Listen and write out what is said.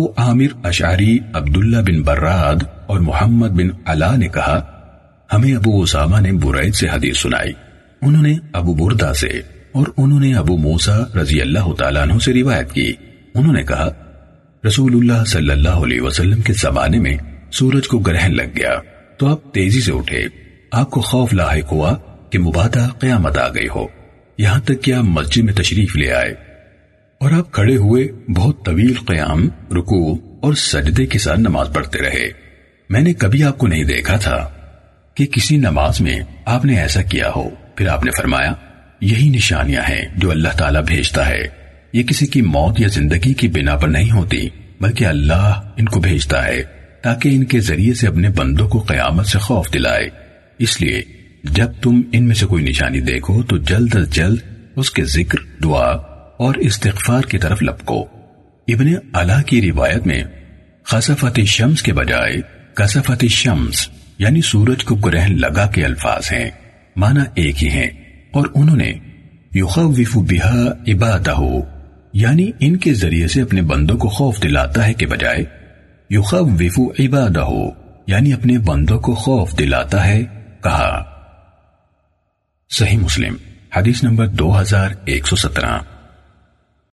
ابو عامر اشعری عبداللہ بن براد اور محمد بن علا نے کہا، ہمیں ابو اسامہ نے برائد سے حدیث سنائی۔ انہوں نے ابو بردہ سے اور انہوں نے ابو موسا رضی اللہ تعالیٰ عنہ سے روایت کی۔ انہوں نے کہا، رسول اللہ صلی اللہ علیہ وسلم کے زمانے میں سورج کو گرہن لگ گیا، تو آپ تیزی سے اٹھے۔ آپ کو خوف لاحق ہوا کہ مبادہ قیامت آ گئی ہو۔ یہاں تک کہ آپ مسجد میں تشریف لے آئے۔ اور آپ کھڑے ہوئے بہت طویل قیام، رکوع اور سجدے کے ساتھ نماز پڑھتے رہے۔ میں نے کبھی آپ کو نہیں دیکھا تھا کہ کسی نماز میں آپ نے ایسا کیا ہو۔ پھر آپ نے فرمایا، یہی نشانیاں ہیں جو اللہ تعالیٰ بھیجتا ہے۔ یہ کسی کی موت یا زندگی کی بنا پر نہیں ہوتی، بلکہ اللہ ان کو بھیجتا ہے تاکہ ان کے ذریعے سے اپنے بندوں کو قیامت سے خوف دلائے۔ اس لیے، جب تم ان میں سے کوئی نشانی دیکھو تو جلد از جلد اس کے ذکر، دعا اور استغفار کی طرف لپکو۔ ابن علا کی روایت میں خصفت شمس کے بجائے کسفت شمس یعنی سورج کو گرہن لگا کے الفاظ ہیں، معنی ایک ہی ہیں۔ اور انہوں نے یخوف بہا عبادہ یعنی ان کے ذریعے سے اپنے بندوں کو خوف دلاتا ہے کے بجائے یخوف عبادہ یعنی اپنے بندوں کو خوف دلاتا ہے، کہا۔ صحیح مسلم، حدیث نمبر دو ہزار ایک سو سترہ۔